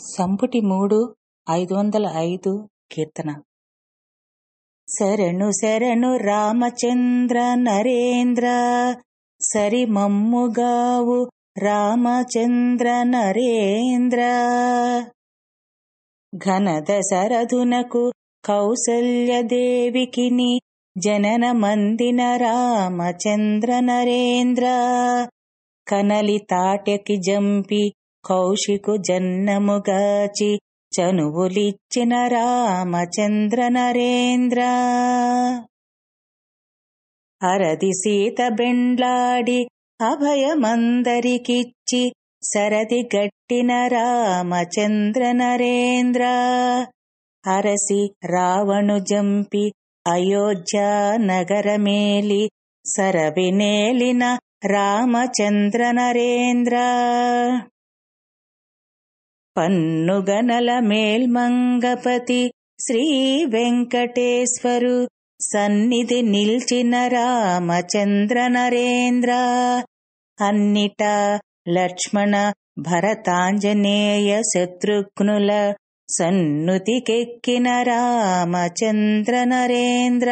సంపుటి మూడు ఐదు వందల ఐదు కీర్తన. శరణు శరణు రామచంద్ర నరేంద్ర సరి మమ్ముగావు రామచంద్ర నరేంద్ర. ఘన దశరథునకు కౌసల్యదేవికిని జనన మందిన రామచంద్ర నరేంద్ర. కనలి తాటకి జంపి కౌశికు జన్మముగాచి చనువులిచ్చిన రామచంద్ర నరేంద్ర. అరది సీత బెండ్లాడి అభయమందరికిచ్చి సరది గట్టిన రామచంద్ర నరేంద్ర. అరసి రావణు జంపి అయోధ్య నగరమేలి సరవినేలిన రామచంద్ర నరేంద్ర. పన్నుగనల మేల్మంగపతి శ్రీ వెంకటేశ్వరు సన్నిధి నిల్చిన రామచంద్ర నరేంద్ర. అన్నిట లక్ష్మణ భరతాంజనేయ శత్రుఘ్నుల సన్నుతికెక్కిన రామచంద్ర నరేంద్ర.